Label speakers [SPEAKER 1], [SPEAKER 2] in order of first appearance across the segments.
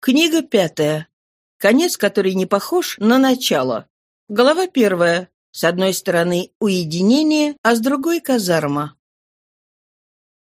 [SPEAKER 1] Книга пятая. Конец, который не похож на начало. Глава первая. С одной стороны уединение, а с другой казарма.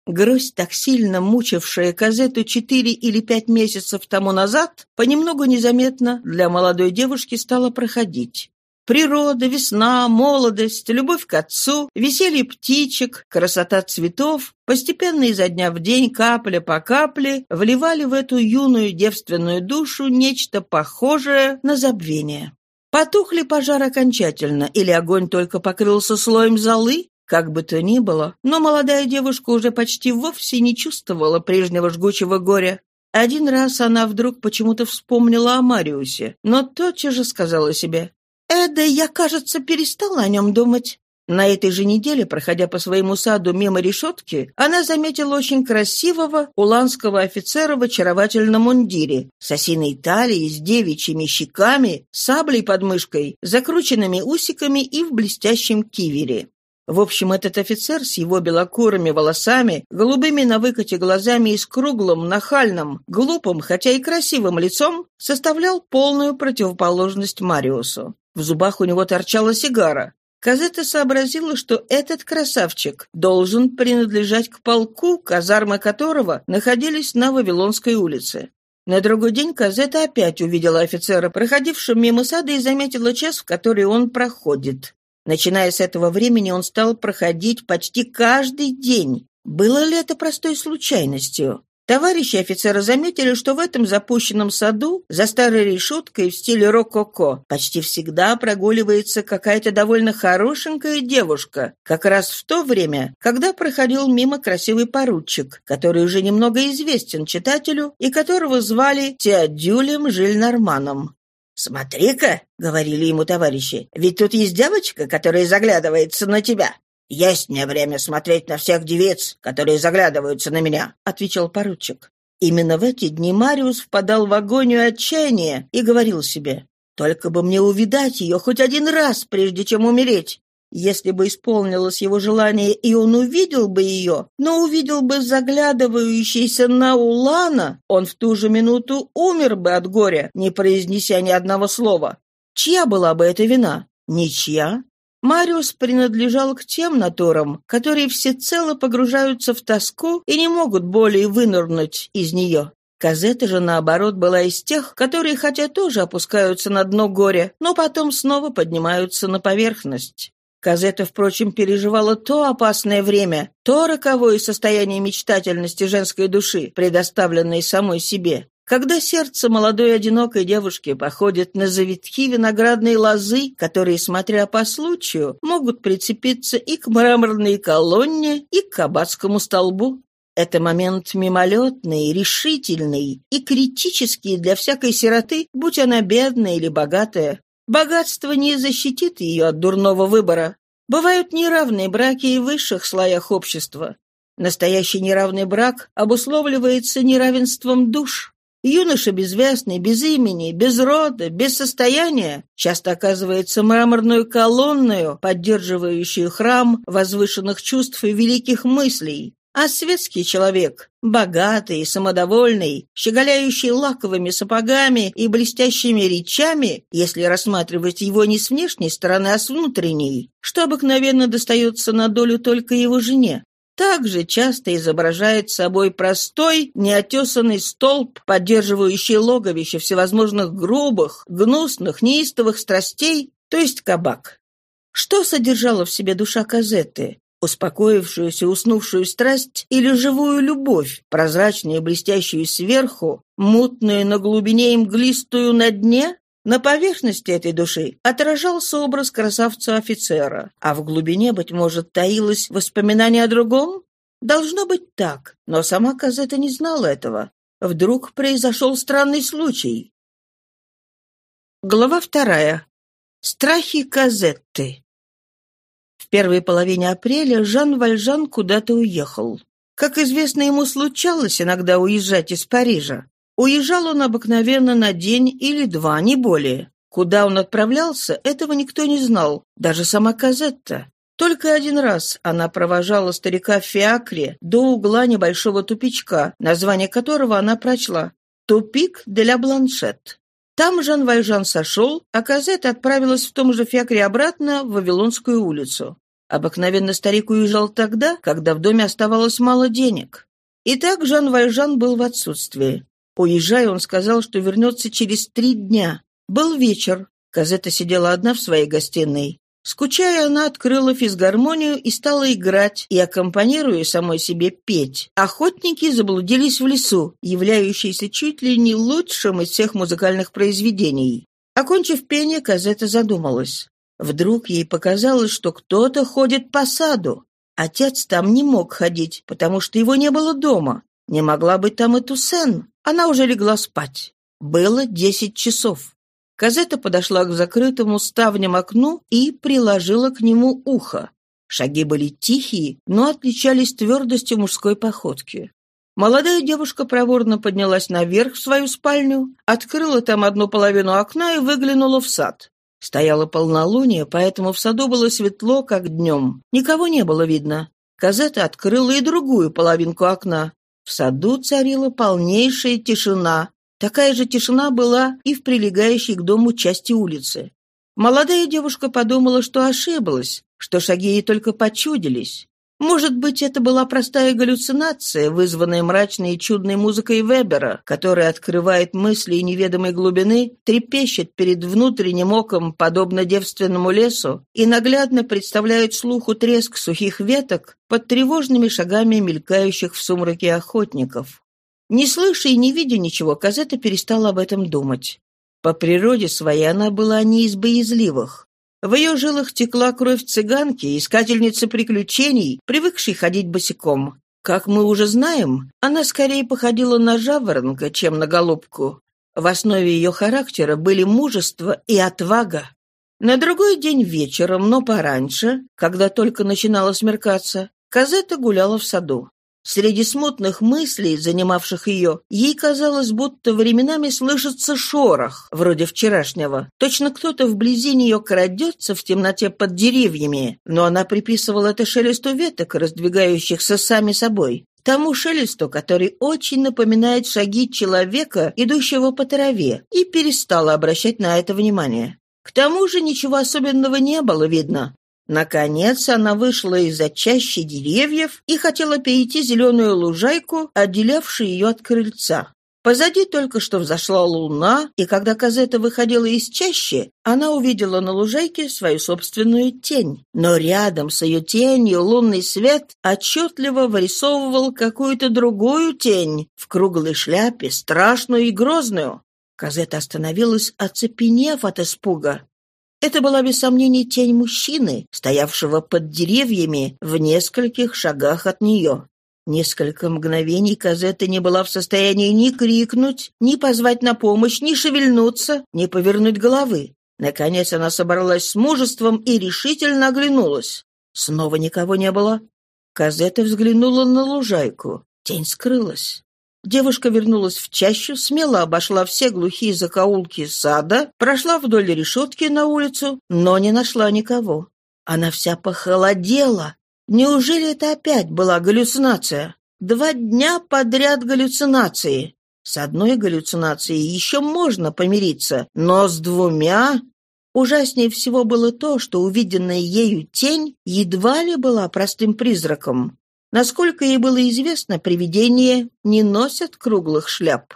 [SPEAKER 1] Грусть, так сильно мучившая Казету четыре или пять месяцев тому назад, понемногу незаметно для молодой девушки стала проходить. Природа, весна, молодость, любовь к отцу, веселье птичек, красота цветов постепенно изо дня в день, капля по капле, вливали в эту юную девственную душу нечто похожее на забвение. Потухли пожар окончательно, или огонь только покрылся слоем золы, как бы то ни было, но молодая девушка уже почти вовсе не чувствовала прежнего жгучего горя. Один раз она вдруг почему-то вспомнила о Мариусе, но тотчас же сказала себе «Эда, я, кажется, перестала о нем думать». На этой же неделе, проходя по своему саду мимо решетки, она заметила очень красивого уланского офицера в очаровательном мундире, с осиной талией, с девичьими щеками, саблей под мышкой, закрученными усиками и в блестящем кивере. В общем, этот офицер с его белокурыми волосами, голубыми на выкате глазами и с круглым, нахальным, глупым, хотя и красивым лицом, составлял полную противоположность Мариусу. В зубах у него торчала сигара. Казета сообразила, что этот красавчик должен принадлежать к полку, казармы которого находились на Вавилонской улице. На другой день Казета опять увидела офицера, проходившего мимо сада, и заметила час, в который он проходит. Начиная с этого времени он стал проходить почти каждый день. Было ли это простой случайностью? Товарищи офицера заметили, что в этом запущенном саду, за старой решеткой в стиле рококо, почти всегда прогуливается какая-то довольно хорошенькая девушка, как раз в то время, когда проходил мимо красивый поручик, который уже немного известен читателю и которого звали Теодюлем Жильнарманом. «Смотри-ка», — говорили ему товарищи, — «ведь тут есть девочка, которая заглядывается на тебя. «Есть мне время смотреть на всех девиц, которые заглядываются на меня», — отвечал поручик. Именно в эти дни Мариус впадал в агонию отчаяния и говорил себе, «Только бы мне увидать ее хоть один раз, прежде чем умереть. Если бы исполнилось его желание, и он увидел бы ее, но увидел бы заглядывающийся на Улана, он в ту же минуту умер бы от горя, не произнеся ни одного слова. Чья была бы эта вина? Ничья. Мариус принадлежал к тем натурам, которые всецело погружаются в тоску и не могут более вынырнуть из нее. Казета же, наоборот, была из тех, которые хотя тоже опускаются на дно горя, но потом снова поднимаются на поверхность. Казета, впрочем, переживала то опасное время, то роковое состояние мечтательности женской души, предоставленной самой себе, когда сердце молодой одинокой девушки походит на завитки виноградной лозы, которые, смотря по случаю, могут прицепиться и к мраморной колонне, и к кабацкому столбу. Это момент мимолетный, решительный и критический для всякой сироты, будь она бедная или богатая. Богатство не защитит ее от дурного выбора. Бывают неравные браки и в высших слоях общества. Настоящий неравный брак обусловливается неравенством душ. Юноша безвестный, без имени, без рода, без состояния часто оказывается мраморную колонною, поддерживающую храм возвышенных чувств и великих мыслей. А светский человек, богатый, самодовольный, щеголяющий лаковыми сапогами и блестящими речами, если рассматривать его не с внешней стороны, а с внутренней, что обыкновенно достается на долю только его жене, также часто изображает собой простой, неотесанный столб, поддерживающий логовище всевозможных грубых, гнусных, неистовых страстей, то есть кабак. Что содержала в себе душа Казетты? Успокоившуюся, уснувшую страсть или живую любовь, прозрачную и блестящую сверху, мутную на глубине и мглистую на дне? На поверхности этой души отражался образ красавца-офицера, а в глубине, быть может, таилось воспоминание о другом? Должно быть так, но сама Казета не знала этого. Вдруг произошел странный случай. Глава вторая. Страхи Казетты. В первой половине апреля Жан Вальжан куда-то уехал. Как известно, ему случалось иногда уезжать из Парижа. Уезжал он обыкновенно на день или два, не более. Куда он отправлялся, этого никто не знал, даже сама Казетта. Только один раз она провожала старика в фиакре до угла небольшого тупичка, название которого она прочла. Тупик де ля Бланшет. Там Жан Вальжан сошел, а Казет отправилась в том же фиакре обратно в Вавилонскую улицу. Обыкновенно старик уезжал тогда, когда в доме оставалось мало денег. Итак, Жан Вальжан был в отсутствии. Уезжая, он сказал, что вернется через три дня. Был вечер. Казета сидела одна в своей гостиной. Скучая, она открыла физгармонию и стала играть, и, аккомпанируя самой себе, петь. Охотники заблудились в лесу, являющийся чуть ли не лучшим из всех музыкальных произведений. Окончив пение, Казета задумалась. Вдруг ей показалось, что кто-то ходит по саду. Отец там не мог ходить, потому что его не было дома. Не могла быть там и Туссен. Она уже легла спать. Было десять часов. Казета подошла к закрытому ставням окну и приложила к нему ухо. Шаги были тихие, но отличались твердостью мужской походки. Молодая девушка проворно поднялась наверх в свою спальню, открыла там одну половину окна и выглянула в сад. Стояло полнолуние, поэтому в саду было светло, как днем. Никого не было видно. Казета открыла и другую половинку окна. В саду царила полнейшая тишина, Такая же тишина была и в прилегающей к дому части улицы. Молодая девушка подумала, что ошиблась, что шаги ей только почудились. Может быть, это была простая галлюцинация, вызванная мрачной и чудной музыкой Вебера, которая открывает мысли неведомой глубины, трепещет перед внутренним оком, подобно девственному лесу, и наглядно представляет слуху треск сухих веток под тревожными шагами мелькающих в сумраке охотников. Не слыша и не видя ничего, Казета перестала об этом думать. По природе своей она была не из боязливых. В ее жилах текла кровь цыганки, искательницы приключений, привыкшей ходить босиком. Как мы уже знаем, она скорее походила на жаворонка, чем на голубку. В основе ее характера были мужество и отвага. На другой день вечером, но пораньше, когда только начинало смеркаться, Казета гуляла в саду. Среди смутных мыслей, занимавших ее, ей казалось, будто временами слышится шорох, вроде вчерашнего. Точно кто-то вблизи нее крадется в темноте под деревьями, но она приписывала это шелесту веток, раздвигающихся сами собой. Тому шелесту, который очень напоминает шаги человека, идущего по траве, и перестала обращать на это внимание. К тому же ничего особенного не было видно. Наконец она вышла из-за чащи деревьев и хотела перейти зеленую лужайку, отделявшую ее от крыльца. Позади только что взошла луна, и когда Казета выходила из чащи, она увидела на лужайке свою собственную тень. Но рядом с ее тенью лунный свет отчетливо вырисовывал какую-то другую тень в круглой шляпе, страшную и грозную. Казета остановилась, оцепенев от испуга. Это была без сомнений тень мужчины, стоявшего под деревьями в нескольких шагах от нее. Несколько мгновений Казетта не была в состоянии ни крикнуть, ни позвать на помощь, ни шевельнуться, ни повернуть головы. Наконец она собралась с мужеством и решительно оглянулась. Снова никого не было. Казетта взглянула на лужайку. Тень скрылась. Девушка вернулась в чащу, смело обошла все глухие закоулки сада, прошла вдоль решетки на улицу, но не нашла никого. Она вся похолодела. Неужели это опять была галлюцинация? Два дня подряд галлюцинации. С одной галлюцинацией еще можно помириться, но с двумя... Ужаснее всего было то, что увиденная ею тень едва ли была простым призраком. Насколько ей было известно, привидения не носят круглых шляп.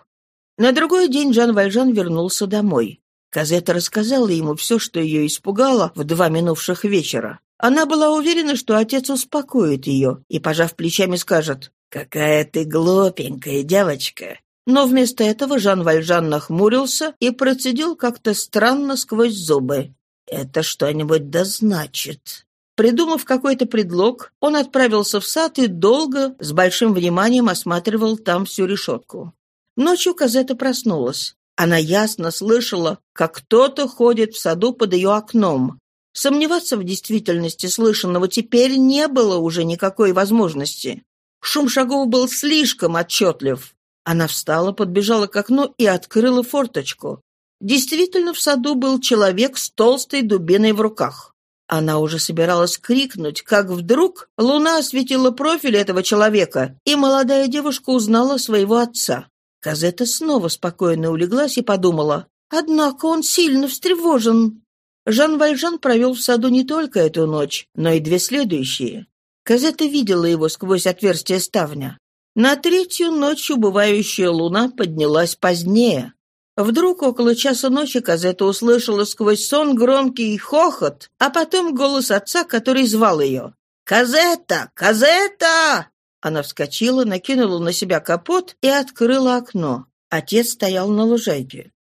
[SPEAKER 1] На другой день Жан Вальжан вернулся домой. Казета рассказала ему все, что ее испугало в два минувших вечера. Она была уверена, что отец успокоит ее и, пожав плечами, скажет «Какая ты глупенькая девочка!» Но вместо этого Жан Вальжан нахмурился и процедил как-то странно сквозь зубы. «Это что-нибудь да значит». Придумав какой-то предлог, он отправился в сад и долго, с большим вниманием осматривал там всю решетку. Ночью Казета проснулась. Она ясно слышала, как кто-то ходит в саду под ее окном. Сомневаться в действительности слышанного теперь не было уже никакой возможности. Шум шагов был слишком отчетлив. Она встала, подбежала к окну и открыла форточку. Действительно, в саду был человек с толстой дубиной в руках. Она уже собиралась крикнуть, как вдруг луна осветила профиль этого человека, и молодая девушка узнала своего отца. Казета снова спокойно улеглась и подумала. «Однако он сильно встревожен». Жан Вальжан провел в саду не только эту ночь, но и две следующие. Казета видела его сквозь отверстие ставня. На третью ночь убывающая луна поднялась позднее. Вдруг около часа ночи Казета услышала сквозь сон громкий хохот, а потом голос отца, который звал ее. «Казета! Казета!» Она вскочила, накинула на себя капот и открыла окно. Отец стоял на лужайке.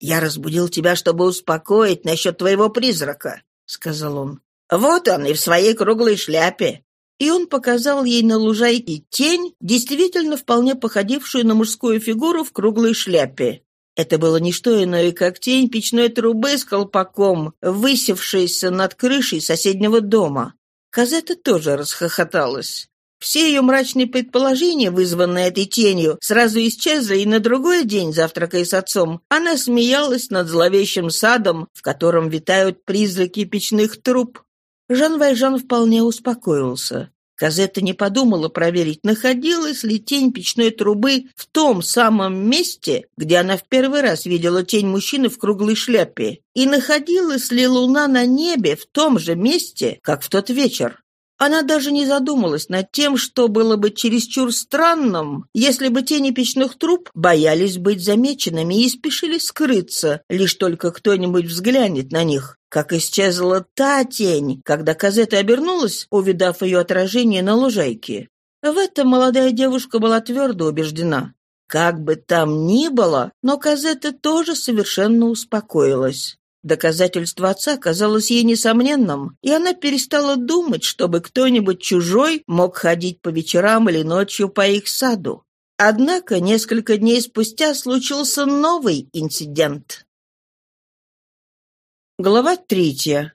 [SPEAKER 1] «Я разбудил тебя, чтобы успокоить насчет твоего призрака», — сказал он. «Вот он и в своей круглой шляпе». И он показал ей на лужайке тень, действительно вполне походившую на мужскую фигуру в круглой шляпе. Это было не что иное, как тень печной трубы с колпаком, высевшейся над крышей соседнего дома. Казета тоже расхохоталась. Все ее мрачные предположения, вызванные этой тенью, сразу исчезли, и на другой день, завтракая с отцом, она смеялась над зловещим садом, в котором витают призраки печных труб. Жан Вайжан вполне успокоился. Казетта не подумала проверить, находилась ли тень печной трубы в том самом месте, где она в первый раз видела тень мужчины в круглой шляпе, и находилась ли луна на небе в том же месте, как в тот вечер. Она даже не задумалась над тем, что было бы чересчур странным, если бы тени печных труб боялись быть замеченными и спешили скрыться, лишь только кто-нибудь взглянет на них. Как исчезла та тень, когда Казета обернулась, увидав ее отражение на лужайке. В этом молодая девушка была твердо убеждена. Как бы там ни было, но Казета тоже совершенно успокоилась. Доказательство отца казалось ей несомненным, и она перестала думать, чтобы кто-нибудь чужой мог ходить по вечерам или ночью по их саду. Однако несколько дней спустя случился новый инцидент. Глава третья.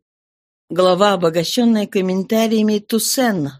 [SPEAKER 1] Глава, обогащенная комментариями Туссен.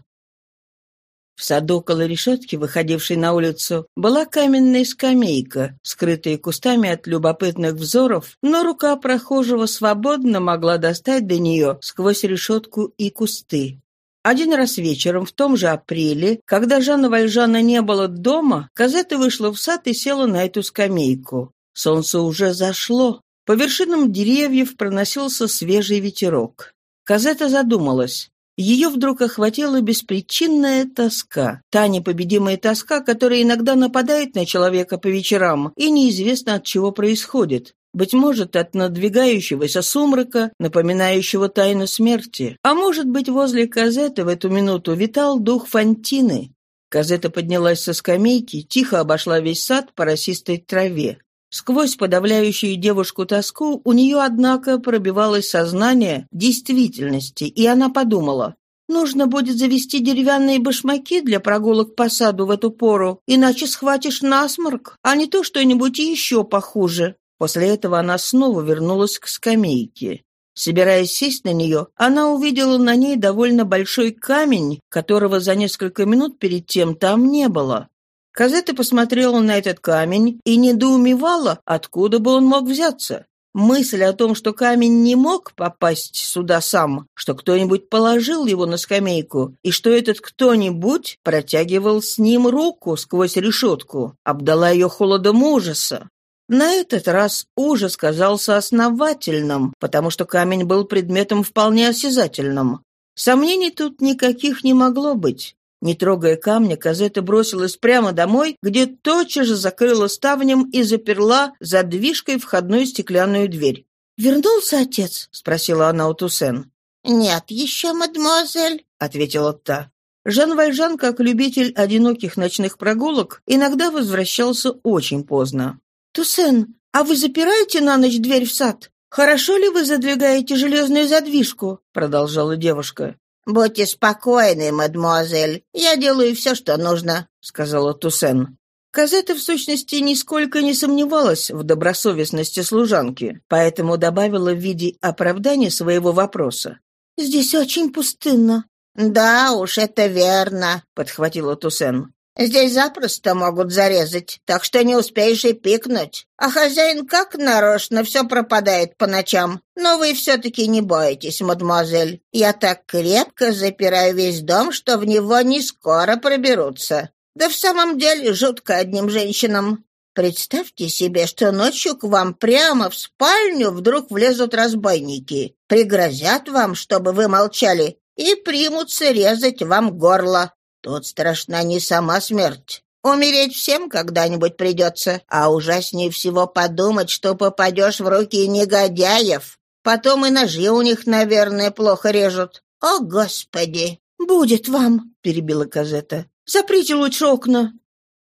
[SPEAKER 1] В саду около решетки, выходившей на улицу, была каменная скамейка, скрытая кустами от любопытных взоров, но рука прохожего свободно могла достать до нее сквозь решетку и кусты. Один раз вечером, в том же апреле, когда Жанна Вальжана не было дома, Казета вышла в сад и села на эту скамейку. Солнце уже зашло. По вершинам деревьев проносился свежий ветерок. Казета задумалась. Ее вдруг охватила беспричинная тоска. Та непобедимая тоска, которая иногда нападает на человека по вечерам, и неизвестно от чего происходит. Быть может, от надвигающегося сумрака, напоминающего тайну смерти. А может быть, возле Казеты в эту минуту витал дух Фантины. Казета поднялась со скамейки, тихо обошла весь сад по росистой траве. Сквозь подавляющую девушку тоску у нее, однако, пробивалось сознание действительности, и она подумала, «Нужно будет завести деревянные башмаки для прогулок по саду в эту пору, иначе схватишь насморк, а не то что-нибудь еще похуже». После этого она снова вернулась к скамейке. Собираясь сесть на нее, она увидела на ней довольно большой камень, которого за несколько минут перед тем там не было. Казета посмотрела на этот камень и недоумевала, откуда бы он мог взяться. Мысль о том, что камень не мог попасть сюда сам, что кто-нибудь положил его на скамейку, и что этот кто-нибудь протягивал с ним руку сквозь решетку, обдала ее холодом ужаса. На этот раз ужас казался основательным, потому что камень был предметом вполне осязательным. Сомнений тут никаких не могло быть. Не трогая камня, Казета бросилась прямо домой, где тотчас же закрыла ставнем и заперла задвижкой входную стеклянную дверь. «Вернулся отец?» — спросила она у Туссен.
[SPEAKER 2] «Нет еще, мадемуазель», —
[SPEAKER 1] ответила та. Жан Вальжан, как любитель одиноких ночных прогулок, иногда возвращался очень поздно. «Туссен, а вы запираете на ночь дверь в сад? Хорошо ли вы задвигаете железную задвижку?» — продолжала девушка.
[SPEAKER 2] «Будьте спокойны, мадемуазель. Я делаю все, что нужно», — сказала Туссен.
[SPEAKER 1] Казета, в сущности, нисколько не сомневалась в добросовестности служанки, поэтому добавила в виде оправдания своего вопроса. «Здесь очень пустынно».
[SPEAKER 2] «Да уж, это верно», —
[SPEAKER 1] подхватила Туссен.
[SPEAKER 2] Здесь запросто могут зарезать, так что не успеешь и пикнуть. А хозяин как нарочно все пропадает по ночам. Но вы все-таки не боитесь, мадемуазель. Я так крепко запираю весь дом, что в него не скоро проберутся. Да в самом деле жутко одним женщинам. Представьте себе, что ночью к вам прямо в спальню вдруг влезут разбойники, пригрозят вам, чтобы вы молчали, и примутся резать вам горло. Тут страшна не сама смерть. Умереть всем когда-нибудь придется, а ужаснее всего подумать, что попадешь в руки негодяев. Потом и ножи у них, наверное, плохо режут. О, Господи!»
[SPEAKER 1] «Будет вам!» — перебила Казета. «Заприте лучше окна!»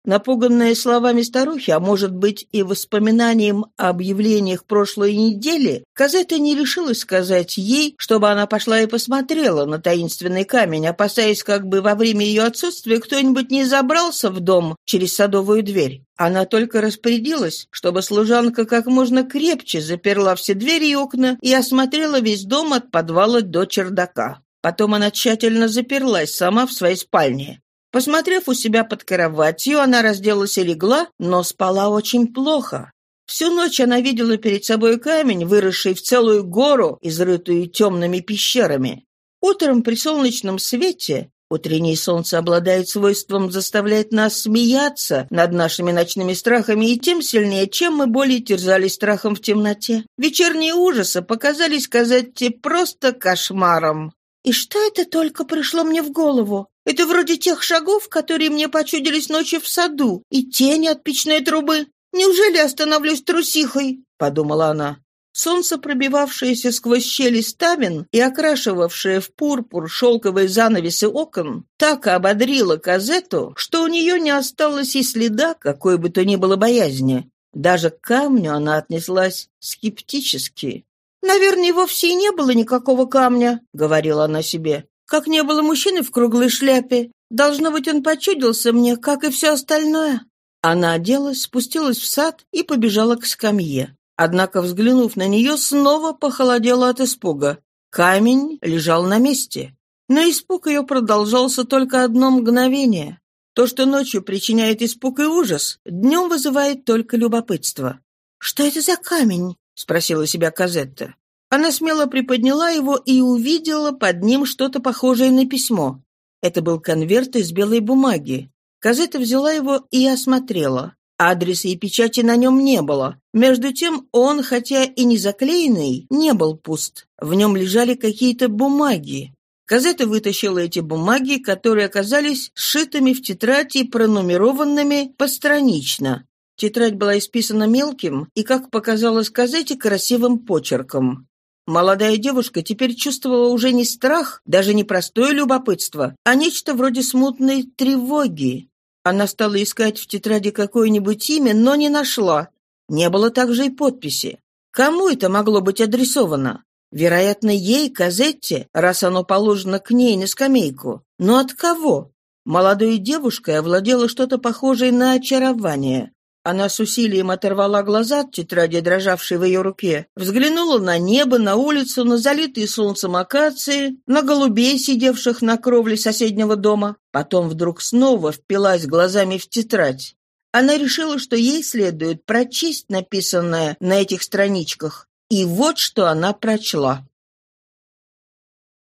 [SPEAKER 1] Напуганная словами старухи, а может быть и воспоминанием о объявлениях прошлой недели, Казета не решилась сказать ей, чтобы она пошла и посмотрела на таинственный камень, опасаясь, как бы во время ее отсутствия кто-нибудь не забрался в дом через садовую дверь. Она только распорядилась, чтобы служанка как можно крепче заперла все двери и окна и осмотрела весь дом от подвала до чердака. Потом она тщательно заперлась сама в своей спальне. Посмотрев у себя под кроватью, она разделась и легла, но спала очень плохо. Всю ночь она видела перед собой камень, выросший в целую гору, изрытую темными пещерами. Утром при солнечном свете Утреннее солнце обладает свойством заставлять нас смеяться над нашими ночными страхами, и тем сильнее, чем мы более терзались страхом в темноте. Вечерние ужасы показались Казетте просто кошмаром. И что это только пришло мне в голову? Это вроде тех шагов, которые мне почудились ночью в саду, и тени от печной трубы. Неужели остановлюсь трусихой?» — подумала она. Солнце, пробивавшееся сквозь щели ставен и окрашивавшее в пурпур шелковые занавесы окон, так ободрило Казету, что у нее не осталось и следа какой бы то ни было боязни. Даже к камню она отнеслась скептически. «Наверное, вовсе и не было никакого камня», — говорила она себе. «Как не было мужчины в круглой шляпе. Должно быть, он почудился мне, как и все остальное». Она оделась, спустилась в сад и побежала к скамье. Однако, взглянув на нее, снова похолодела от испуга. Камень лежал на месте. Но испуг ее продолжался только одно мгновение. То, что ночью причиняет испуг и ужас, днем вызывает только любопытство. «Что это за камень?» — спросила себя Казетта. Она смело приподняла его и увидела под ним что-то похожее на письмо. Это был конверт из белой бумаги. Казетта взяла его и осмотрела. Адреса и печати на нем не было. Между тем он, хотя и не заклеенный, не был пуст. В нем лежали какие-то бумаги. Казета вытащила эти бумаги, которые оказались сшитыми в тетрадь и пронумерованными постранично. Тетрадь была исписана мелким и, как показалось Казете, красивым почерком. Молодая девушка теперь чувствовала уже не страх, даже не простое любопытство, а нечто вроде смутной тревоги. Она стала искать в тетради какое-нибудь имя, но не нашла. Не было также и подписи. Кому это могло быть адресовано? Вероятно, ей, Казетте, раз оно положено к ней на скамейку. Но от кого? Молодой девушкой овладело что-то похожее на очарование. Она с усилием оторвала глаза от тетради, дрожавшей в ее руке, взглянула на небо, на улицу, на залитые солнцем акации, на голубей, сидевших на кровле соседнего дома. Потом вдруг снова впилась глазами в тетрадь. Она решила, что ей следует прочесть написанное на этих страничках. И вот что она прочла.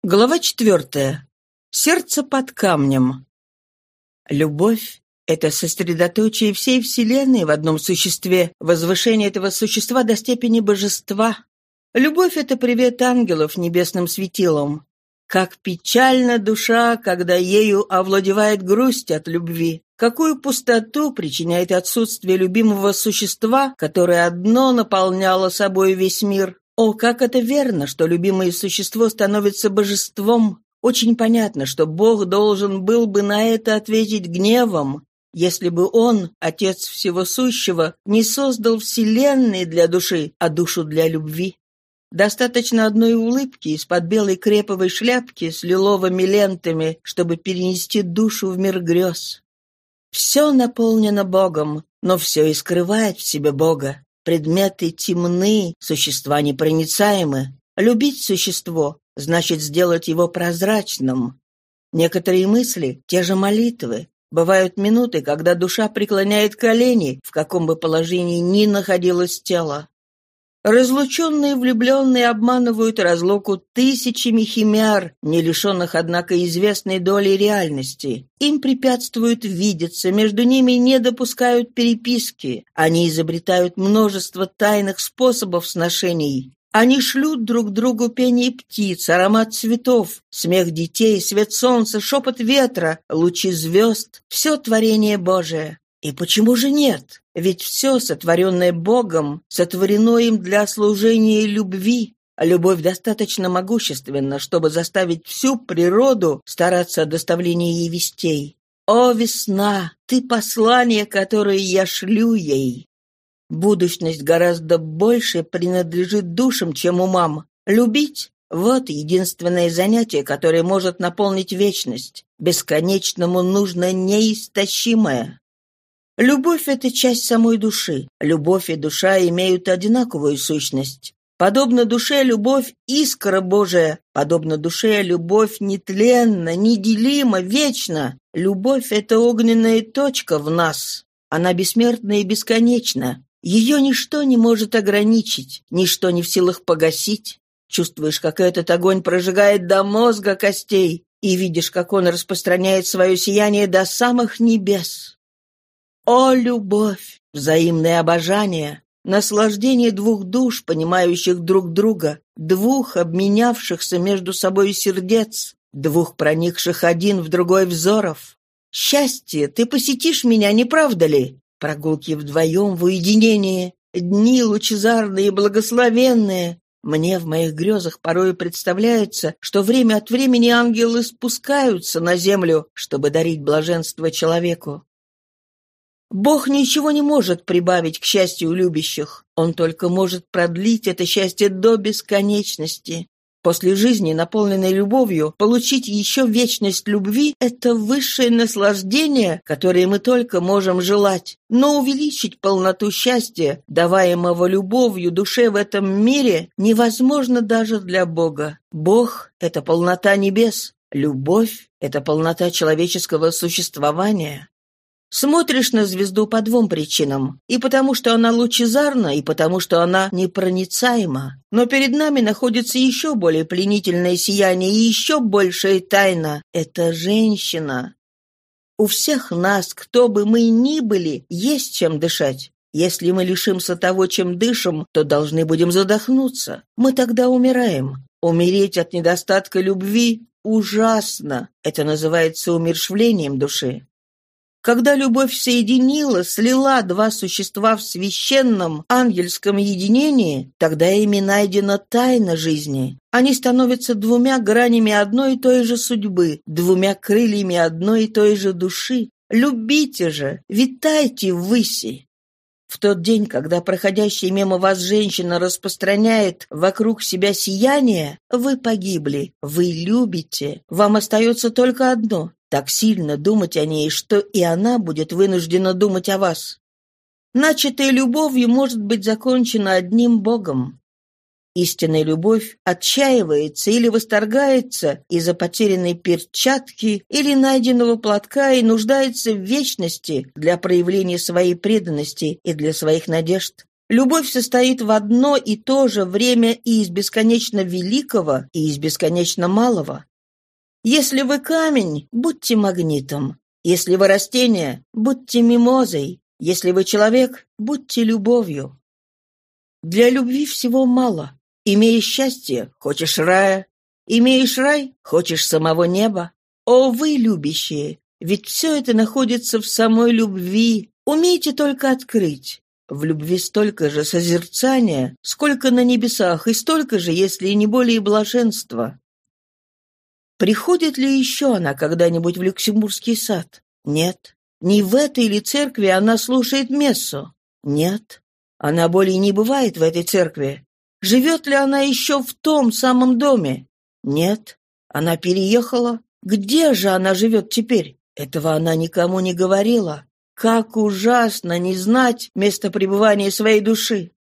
[SPEAKER 1] Глава четвертая. Сердце под камнем. Любовь это сосредоточие всей Вселенной в одном существе, возвышение этого существа до степени божества. Любовь — это привет ангелов небесным светилом. Как печальна душа, когда ею овладевает грусть от любви. Какую пустоту причиняет отсутствие любимого существа, которое одно наполняло собой весь мир. О, как это верно, что любимое существо становится божеством. Очень понятно, что Бог должен был бы на это ответить гневом, если бы он, Отец Всего Сущего, не создал Вселенной для души, а душу для любви. Достаточно одной улыбки из-под белой креповой шляпки с лиловыми лентами, чтобы перенести душу в мир грез. Все наполнено Богом, но все и скрывает в себе Бога. Предметы темны, существа непроницаемы. Любить существо значит сделать его прозрачным. Некоторые мысли — те же молитвы, Бывают минуты, когда душа преклоняет колени, в каком бы положении ни находилось тело. Разлученные влюбленные обманывают разлуку тысячами химер, не лишенных, однако, известной доли реальности. Им препятствуют видеться, между ними не допускают переписки. Они изобретают множество тайных способов сношений. Они шлют друг другу пение птиц, аромат цветов, смех детей, свет солнца, шепот ветра, лучи звезд — все творение Божие. И почему же нет? Ведь все, сотворенное Богом, сотворено им для служения любви. А любовь достаточно могущественна, чтобы заставить всю природу стараться о доставлении ей вестей. О, весна, ты послание, которое я шлю ей. Будущность гораздо больше принадлежит душам, чем умам. Любить — вот единственное занятие, которое может наполнить вечность. Бесконечному нужно неистощимое. Любовь — это часть самой души. Любовь и душа имеют одинаковую сущность. Подобно душе любовь — искра Божия. Подобно душе любовь нетленна, неделима, вечна. Любовь — это огненная точка в нас. Она бессмертна и бесконечна. Ее ничто не может ограничить, ничто не в силах погасить. Чувствуешь, как этот огонь прожигает до мозга костей, и видишь, как он распространяет свое сияние до самых небес. О, любовь, взаимное обожание, наслаждение двух душ, понимающих друг друга, двух обменявшихся между собой сердец, двух проникших один в другой взоров. Счастье, ты посетишь меня, не правда ли? Прогулки вдвоем в уединении, дни лучезарные и благословенные. Мне в моих грезах порой представляется, что время от времени ангелы спускаются на землю, чтобы дарить блаженство человеку. Бог ничего не может прибавить к счастью любящих. Он только может продлить это счастье до бесконечности. После жизни, наполненной любовью, получить еще вечность любви – это высшее наслаждение, которое мы только можем желать. Но увеличить полноту счастья, даваемого любовью душе в этом мире, невозможно даже для Бога. Бог – это полнота небес, любовь – это полнота человеческого существования. Смотришь на звезду по двум причинам. И потому, что она лучезарна, и потому, что она непроницаема. Но перед нами находится еще более пленительное сияние и еще большая тайна. Это женщина. У всех нас, кто бы мы ни были, есть чем дышать. Если мы лишимся того, чем дышим, то должны будем задохнуться. Мы тогда умираем. Умереть от недостатка любви ужасно. Это называется умершвлением души. Когда любовь соединила, слила два существа в священном ангельском единении, тогда ими найдена тайна жизни. Они становятся двумя гранями одной и той же судьбы, двумя крыльями одной и той же души. Любите же, витайте ввыси. В тот день, когда проходящая мимо вас женщина распространяет вокруг себя сияние, вы погибли, вы любите. Вам остается только одно так сильно думать о ней, что и она будет вынуждена думать о вас. Начатая любовью может быть закончена одним Богом. Истинная любовь отчаивается или восторгается из-за потерянной перчатки или найденного платка и нуждается в вечности для проявления своей преданности и для своих надежд. Любовь состоит в одно и то же время и из бесконечно великого, и из бесконечно малого. Если вы камень, будьте магнитом. Если вы растение, будьте мимозой. Если вы человек, будьте любовью. Для любви всего мало. Имея счастье, хочешь рая. Имеешь рай, хочешь самого неба. О, вы, любящие, ведь все это находится в самой любви. Умейте только открыть. В любви столько же созерцания, сколько на небесах, и столько же, если не более блаженства. Приходит ли еще она когда-нибудь в Люксембургский сад? Нет. Не в этой ли церкви она слушает мессу? Нет. Она более не бывает в этой церкви. Живет ли она еще в том самом доме? Нет. Она переехала. Где же она живет теперь? Этого она никому не говорила. Как ужасно не знать место пребывания своей души.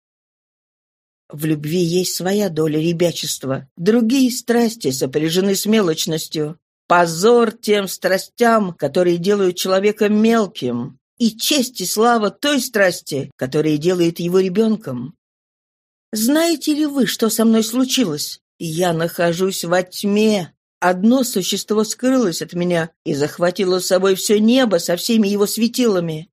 [SPEAKER 1] В любви есть своя доля ребячества. Другие страсти сопряжены с мелочностью. Позор тем страстям, которые делают человека мелким. И честь и слава той страсти, которая делает его ребенком. Знаете ли вы, что со мной случилось? Я нахожусь во тьме. Одно существо скрылось от меня и захватило с собой все небо со всеми его светилами.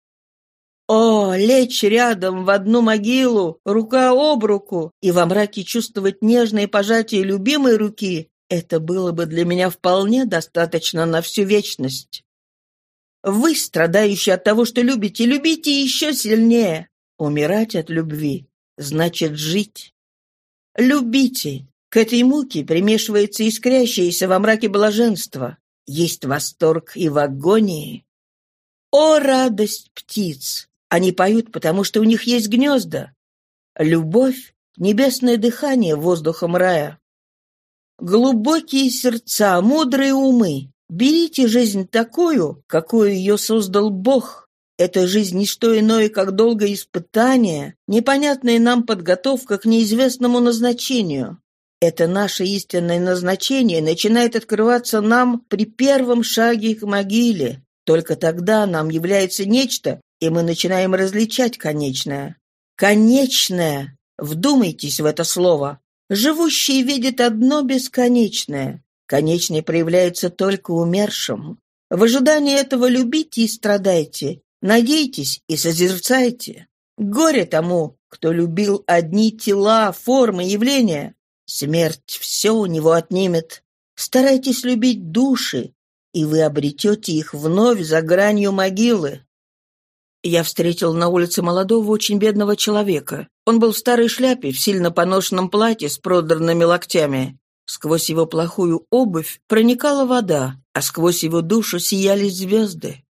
[SPEAKER 1] О, лечь рядом в одну могилу, рука об руку, и во мраке чувствовать нежное пожатие любимой руки — это было бы для меня вполне достаточно на всю вечность. Вы, страдающие от того, что любите, любите еще сильнее. Умирать от любви значит жить. Любите. К этой муке примешивается искрящееся во мраке блаженство. Есть восторг и в агонии. О, радость птиц! Они поют, потому что у них есть гнезда. Любовь — небесное дыхание воздухом рая. Глубокие сердца, мудрые умы, берите жизнь такую, какую ее создал Бог. Эта жизнь не что иное, как долгое испытание, непонятная нам подготовка к неизвестному назначению. Это наше истинное назначение начинает открываться нам при первом шаге к могиле. Только тогда нам является нечто, и мы начинаем различать конечное. Конечное! Вдумайтесь в это слово. Живущий видит одно бесконечное. Конечное проявляется только умершим. В ожидании этого любите и страдайте, надейтесь и созерцайте. Горе тому, кто любил одни тела, формы, явления. Смерть все у него отнимет. Старайтесь любить души, и вы обретете их вновь за гранью могилы. Я встретил на улице молодого, очень бедного человека. Он был в старой шляпе, в сильно поношенном платье с продранными локтями. Сквозь его плохую обувь проникала вода, а сквозь его душу сияли звезды.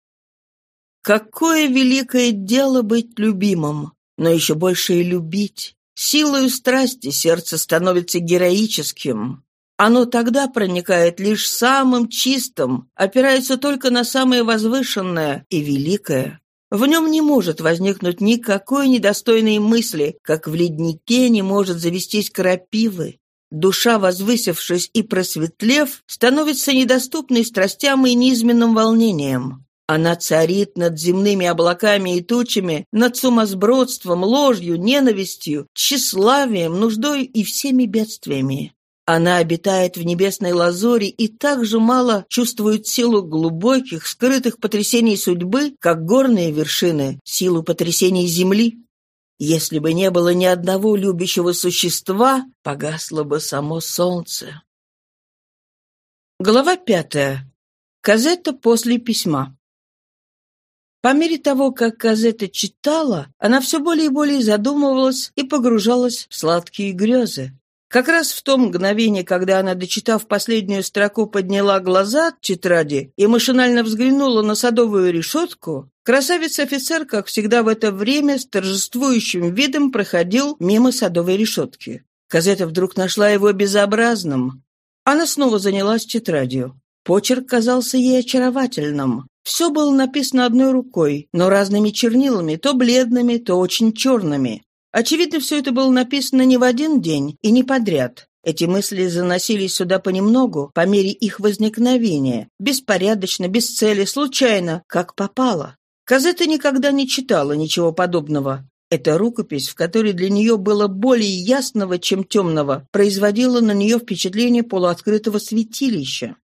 [SPEAKER 1] Какое великое дело быть любимым, но еще больше и любить. Силою страсти сердце становится героическим. Оно тогда проникает лишь самым чистым, опирается только на самое возвышенное и великое. В нем не может возникнуть никакой недостойной мысли, как в леднике не может завестись крапивы. Душа, возвысившись и просветлев, становится недоступной страстям и низменным волнениям. Она царит над земными облаками и тучами, над сумасбродством, ложью, ненавистью, тщеславием, нуждой и всеми бедствиями. Она обитает в небесной лазури и так же мало чувствует силу глубоких, скрытых потрясений судьбы, как горные вершины, силу потрясений земли. Если бы не было ни одного любящего существа, погасло бы само солнце. Глава пятая. Казета после письма. По мере того, как Казета читала, она все более и более задумывалась и погружалась в сладкие грезы. Как раз в том мгновении, когда она, дочитав последнюю строку, подняла глаза от тетради и машинально взглянула на садовую решетку, красавец-офицер, как всегда в это время, с торжествующим видом проходил мимо садовой решетки. Казета вдруг нашла его безобразным. Она снова занялась тетрадью. Почерк казался ей очаровательным. Все было написано одной рукой, но разными чернилами, то бледными, то очень черными. Очевидно, все это было написано не в один день и не подряд. Эти мысли заносились сюда понемногу, по мере их возникновения, беспорядочно, без цели, случайно, как попало. Казета никогда не читала ничего подобного. Эта рукопись, в которой для нее было более ясного, чем темного, производила на нее впечатление полуоткрытого святилища.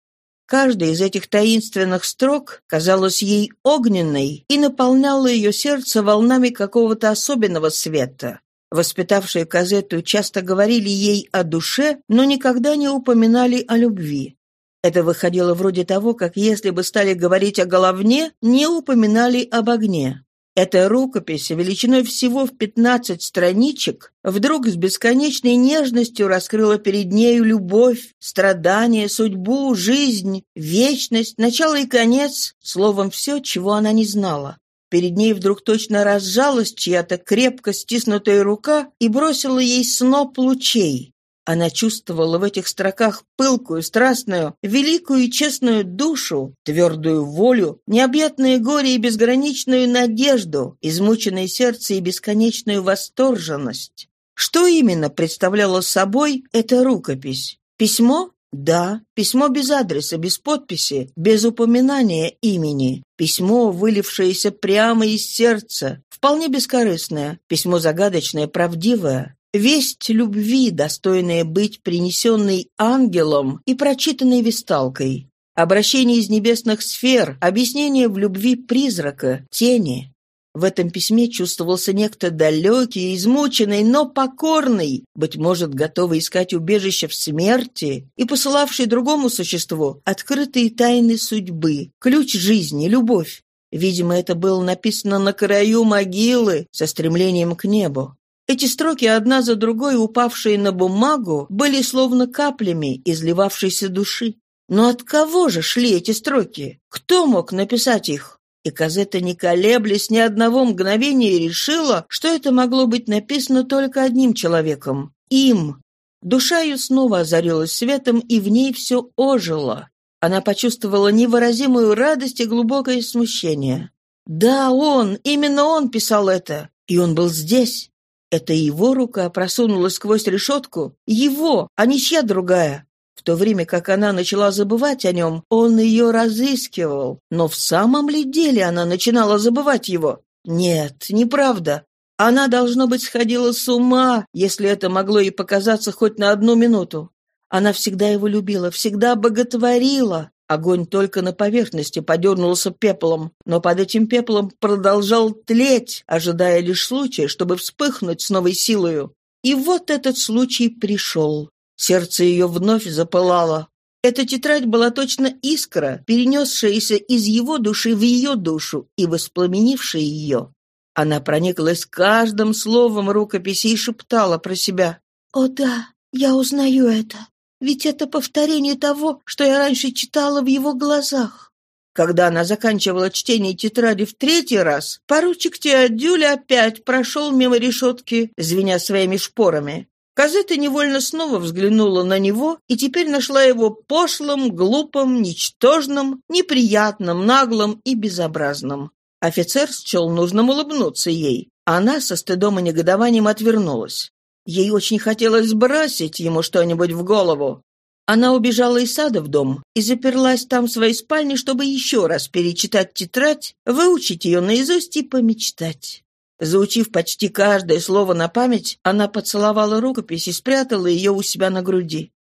[SPEAKER 1] Каждая из этих таинственных строк казалась ей огненной и наполняла ее сердце волнами какого-то особенного света. Воспитавшие Казету часто говорили ей о душе, но никогда не упоминали о любви. Это выходило вроде того, как если бы стали говорить о головне, не упоминали об огне. Эта рукопись, величиной всего в пятнадцать страничек, вдруг с бесконечной нежностью раскрыла перед нею любовь, страдания, судьбу, жизнь, вечность, начало и конец, словом, все, чего она не знала. Перед ней вдруг точно разжалась чья-то крепко стиснутая рука и бросила ей сноп лучей. Она чувствовала в этих строках пылкую, страстную, великую и честную душу, твердую волю, необъятное горе и безграничную надежду, измученное сердце и бесконечную восторженность. Что именно представляла собой эта рукопись? Письмо? Да, письмо без адреса, без подписи, без упоминания имени. Письмо, вылившееся прямо из сердца, вполне бескорыстное, письмо загадочное, правдивое. Весть любви, достойная быть принесенной ангелом и прочитанной висталкой. Обращение из небесных сфер, объяснение в любви призрака, тени. В этом письме чувствовался некто далекий, измученный, но покорный, быть может, готовый искать убежище в смерти и посылавший другому существу открытые тайны судьбы, ключ жизни, любовь. Видимо, это было написано на краю могилы со стремлением к небу. Эти строки, одна за другой упавшие на бумагу, были словно каплями изливавшейся души. Но от кого же шли эти строки? Кто мог написать их? И Казета, не колеблясь ни одного мгновения, решила, что это могло быть написано только одним человеком — им. Душа ее снова озарилась светом, и в ней все ожило. Она почувствовала невыразимую радость и глубокое смущение. Да, он, именно он писал это, и он был здесь. Это его рука просунулась сквозь решетку, его, а не чья другая. В то время как она начала забывать о нем, он ее разыскивал. Но в самом ли деле она начинала забывать его? Нет, неправда. Она, должно быть, сходила с ума, если это могло ей показаться хоть на одну минуту. Она всегда его любила, всегда боготворила. Огонь только на поверхности подернулся пеплом, но под этим пеплом продолжал тлеть, ожидая лишь случая, чтобы вспыхнуть с новой силою. И вот этот случай пришел. Сердце ее вновь запылало. Эта тетрадь была точно искра, перенесшаяся из его души в ее душу и воспламенившая ее. Она прониклась каждым словом рукописи и шептала про себя. «О да, я узнаю это. Ведь это повторение того, что я раньше читала в его глазах». Когда она заканчивала чтение тетради в третий раз, поручик Теодюль опять прошел мимо решетки, звеня своими шпорами. Казета невольно снова взглянула на него и теперь нашла его пошлым, глупым, ничтожным, неприятным, наглым и безобразным. Офицер счел нужным улыбнуться ей. Она со стыдом и негодованием отвернулась. Ей очень хотелось сбросить ему что-нибудь в голову. Она убежала из сада в дом и заперлась там в своей спальне, чтобы еще раз перечитать тетрадь, выучить ее наизусть и помечтать. Заучив почти каждое слово на память, она поцеловала рукопись и спрятала ее у себя на груди.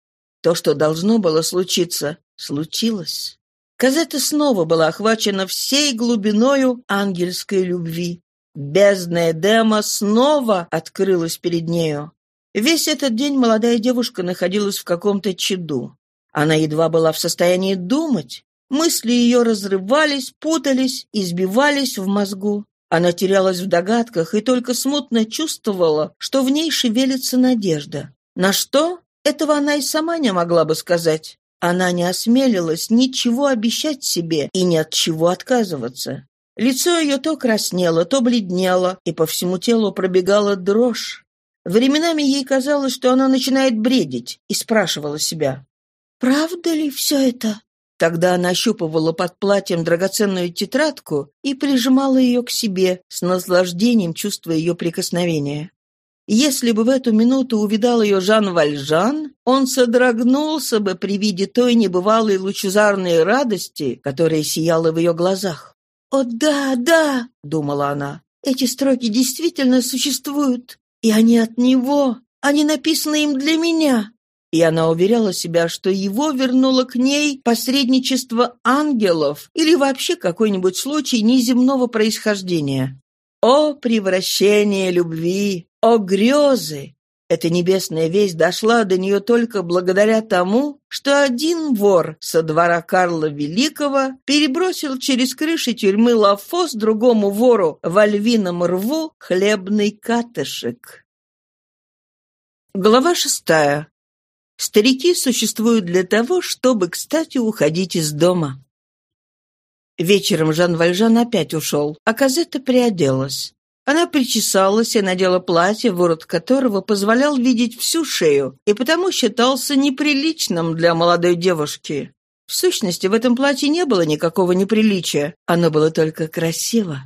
[SPEAKER 1] То, что должно было случиться, случилось. Казета снова была охвачена всей глубиною ангельской любви. Бездная Дема снова открылась перед нею. Весь этот день молодая девушка находилась в каком-то чаду. Она едва была в состоянии думать. Мысли ее разрывались, путались, избивались в мозгу. Она терялась в догадках и только смутно чувствовала, что в ней шевелится надежда. На что? Этого она и сама не могла бы сказать. Она не осмелилась ничего обещать себе и ни от чего отказываться. Лицо ее то краснело, то бледнело, и по всему телу пробегала дрожь. Временами ей казалось, что она начинает бредить, и спрашивала себя, «Правда ли все это?» Тогда она ощупывала под платьем драгоценную тетрадку и прижимала ее к себе, с наслаждением чувствуя ее прикосновение. Если бы в эту минуту увидал ее Жан Вальжан, он содрогнулся бы при виде той небывалой лучезарной радости, которая сияла в ее глазах. «О, да, да!» — думала она. «Эти строки действительно существуют, и они от него, они написаны им для меня и она уверяла себя, что его вернуло к ней посредничество ангелов или вообще какой-нибудь случай неземного происхождения. О превращение любви! О грезы! Эта небесная весть дошла до нее только благодаря тому, что один вор со двора Карла Великого перебросил через крыши тюрьмы Лафос другому вору в львином рву хлебный катышек. Глава шестая. Старики существуют для того, чтобы, кстати, уходить из дома. Вечером Жан Вальжан опять ушел, а Казетта приоделась. Она причесалась и надела платье, ворот которого позволял видеть всю шею, и потому считался неприличным для молодой девушки. В сущности, в этом платье не было никакого неприличия, оно было только красиво.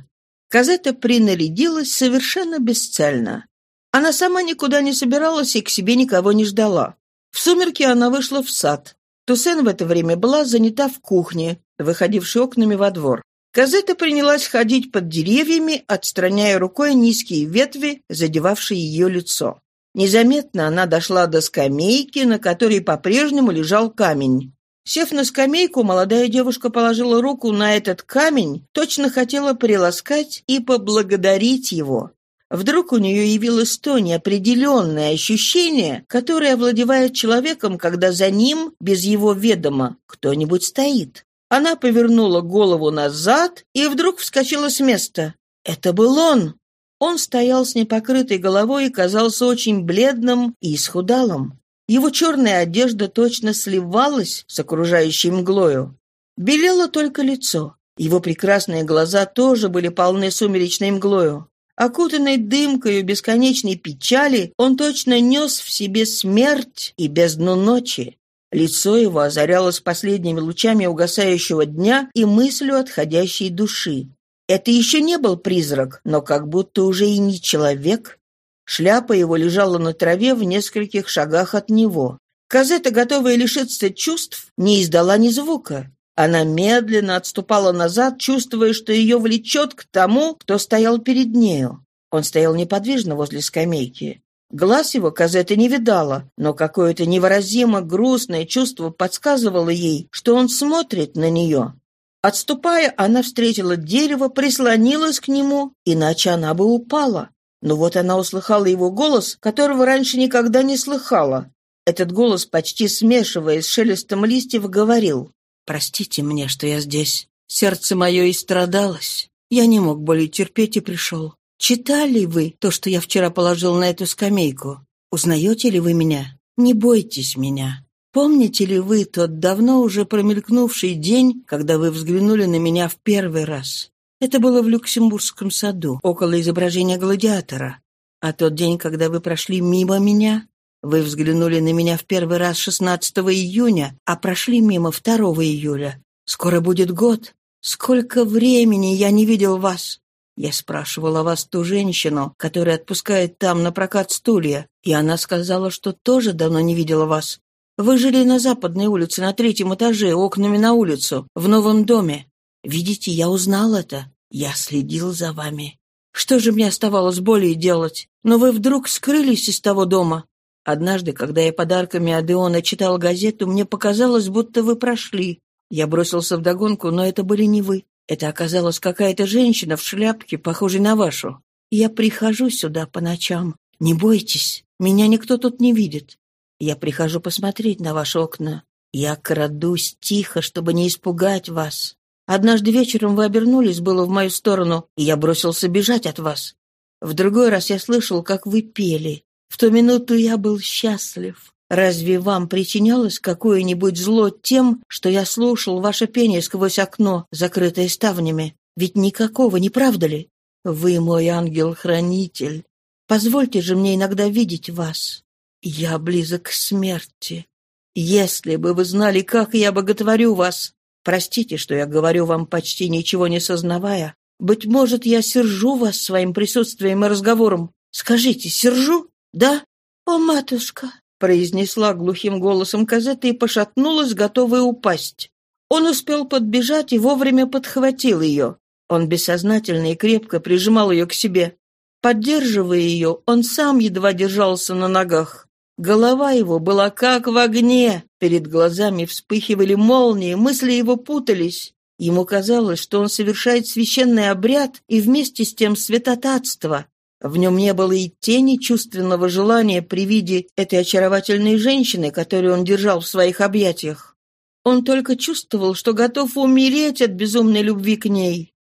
[SPEAKER 1] Казетта принарядилась совершенно бесцельно. Она сама никуда не собиралась и к себе никого не ждала. В сумерки она вышла в сад. Туссен в это время была занята в кухне, выходившей окнами во двор. Казета принялась ходить под деревьями, отстраняя рукой низкие ветви, задевавшие ее лицо. Незаметно она дошла до скамейки, на которой по-прежнему лежал камень. Сев на скамейку, молодая девушка положила руку на этот камень, точно хотела приласкать и поблагодарить его. Вдруг у нее явилось то неопределенное ощущение, которое овладевает человеком, когда за ним, без его ведома, кто-нибудь стоит. Она повернула голову назад и вдруг вскочила с места. Это был он. Он стоял с непокрытой головой и казался очень бледным и исхудалым. Его черная одежда точно сливалась с окружающей мглою. Белело только лицо. Его прекрасные глаза тоже были полны сумеречной мглою. Окутанный дымкою бесконечной печали, он точно нес в себе смерть и бездну ночи. Лицо его озарялось последними лучами угасающего дня и мыслью отходящей души. Это еще не был призрак, но как будто уже и не человек. Шляпа его лежала на траве в нескольких шагах от него. Казета, готовая лишиться чувств, не издала ни звука. Она медленно отступала назад, чувствуя, что ее влечет к тому, кто стоял перед нею. Он стоял неподвижно возле скамейки. Глаз его Казета не видала, но какое-то невыразимо грустное чувство подсказывало ей, что он смотрит на нее. Отступая, она встретила дерево, прислонилась к нему, иначе она бы упала. Но вот она услыхала его голос, которого раньше никогда не слыхала. Этот голос, почти смешиваясь с шелестом листьев, говорил «Простите мне, что я здесь. Сердце мое и страдалось. Я не мог более терпеть и пришел. Читали вы то, что я вчера положил на эту скамейку? Узнаете ли вы меня? Не бойтесь меня. Помните ли вы тот давно уже промелькнувший день, когда вы взглянули на меня в первый раз? Это было в Люксембургском саду, около изображения гладиатора. А тот день, когда вы прошли мимо меня, вы взглянули на меня в первый раз 16 июня, а прошли мимо 2 июля. Скоро будет год. Сколько времени я не видел вас. Я спрашивала вас ту женщину, которая отпускает там на прокат стулья, и она сказала, что тоже давно не видела вас. Вы жили на западной улице, на третьем этаже, окнами на улицу, в новом доме. Видите, я узнал это. Я следил за вами. Что же мне оставалось более делать? Но вы вдруг скрылись из того дома. Однажды, когда я подарками Адеона читал газету, мне показалось, будто вы прошли. Я бросился вдогонку, но это были не вы. Это оказалась какая-то женщина в шляпке, похожей на вашу. Я прихожу сюда по ночам. Не бойтесь, меня никто тут не видит. Я прихожу посмотреть на ваши окна. Я крадусь тихо, чтобы не испугать вас. Однажды вечером вы обернулись было в мою сторону, и я бросился бежать от вас. В другой раз я слышал, как вы пели. В ту минуту я был счастлив. Разве вам причинялось какое-нибудь зло тем, что я слушал ваше пение сквозь окно, закрытое ставнями? Ведь никакого, не правда ли? Вы мой ангел-хранитель. Позвольте же мне иногда видеть вас. Я близок к смерти. Если бы вы знали, как я боготворю вас. Простите, что я говорю вам почти ничего не сознавая. Быть может, я сержу вас своим присутствием и разговором. Скажите, сержу? Да? О, матушка, произнесла глухим голосом Казета и пошатнулась, готовая упасть. Он успел подбежать и вовремя подхватил ее. Он бессознательно и крепко прижимал ее к себе. Поддерживая ее, он сам едва держался на ногах. Голова его была как в огне, перед глазами вспыхивали молнии, мысли его путались. Ему казалось, что он совершает священный обряд и вместе с тем святотатство. В нем не было и тени чувственного желания при виде этой очаровательной женщины, которую он держал в своих объятиях. Он только чувствовал, что готов умереть от безумной любви к ней.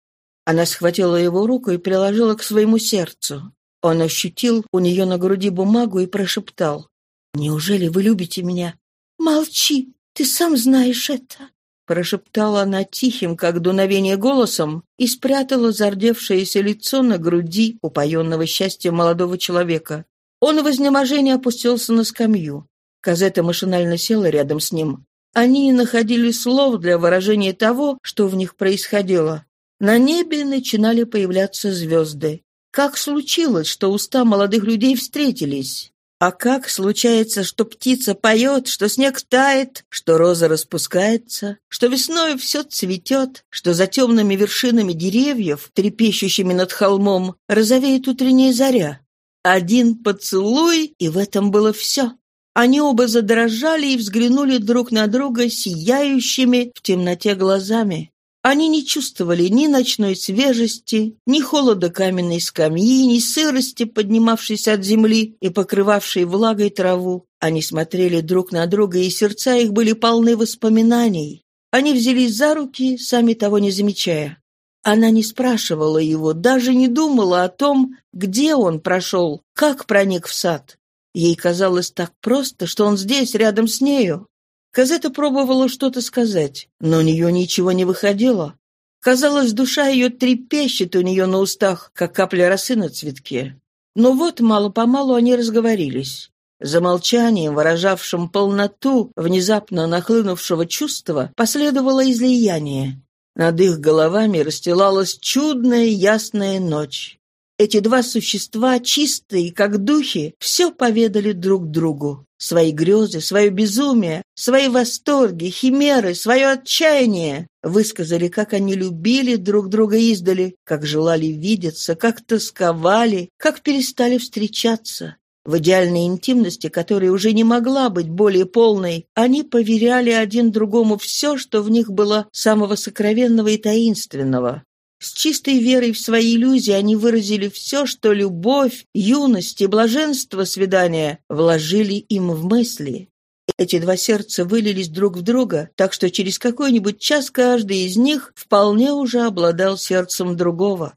[SPEAKER 1] Она схватила его руку и приложила к своему сердцу. Он ощутил у нее на груди бумагу и прошептал. «Неужели вы любите меня?» «Молчи, ты сам знаешь это», — прошептала она тихим, как дуновение голосом, и спрятала зардевшееся лицо на груди упоенного счастья молодого человека. Он в изнеможении опустился на скамью. Казета машинально села рядом с ним. Они не находили слов для выражения того, что в них происходило. На небе начинали появляться звезды. Как случилось, что уста молодых людей встретились? А как случается, что птица поет, что снег тает, что роза распускается, что весной все цветет, что за темными вершинами деревьев, трепещущими над холмом, розовеет утренняя заря? Один поцелуй, и в этом было все. Они оба задрожали и взглянули друг на друга сияющими в темноте глазами. Они не чувствовали ни ночной свежести, ни холода каменной скамьи, ни сырости, поднимавшейся от земли и покрывавшей влагой траву. Они смотрели друг на друга, и сердца их были полны воспоминаний. Они взялись за руки, сами того не замечая. Она не спрашивала его, даже не думала о том, где он прошел, как проник в сад. Ей казалось так просто, что он здесь, рядом с нею. Казета пробовала что-то сказать, но у нее ничего не выходило. Казалось, душа ее трепещет у нее на устах, как капля росы на цветке. Но вот мало-помалу они разговорились. За молчанием, выражавшим полноту внезапно нахлынувшего чувства, последовало излияние. Над их головами расстилалась чудная ясная ночь. Эти два существа, чистые, как духи, все поведали друг другу. Свои грезы, свое безумие, свои восторги, химеры, свое отчаяние. Высказали, как они любили друг друга издали, как желали видеться, как тосковали, как перестали встречаться. В идеальной интимности, которая уже не могла быть более полной, они поверяли один другому все, что в них было самого сокровенного и таинственного. С чистой верой в свои иллюзии они выразили все, что любовь, юность и блаженство свидания вложили им в мысли. Эти два сердца вылились друг в друга, так что через какой-нибудь час каждый из них вполне уже обладал сердцем другого.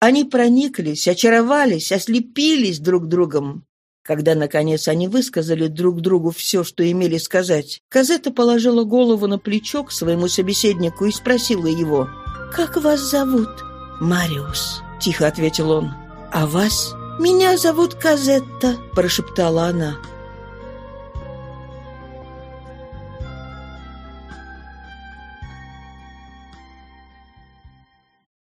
[SPEAKER 1] Они прониклись, очаровались, ослепились друг другом. Когда, наконец, они высказали друг другу все, что имели сказать, Казета положила голову на плечо к своему собеседнику и спросила его — «Как вас зовут?» «Мариус», — тихо ответил он. «А вас?» «Меня зовут Казетта», — прошептала она.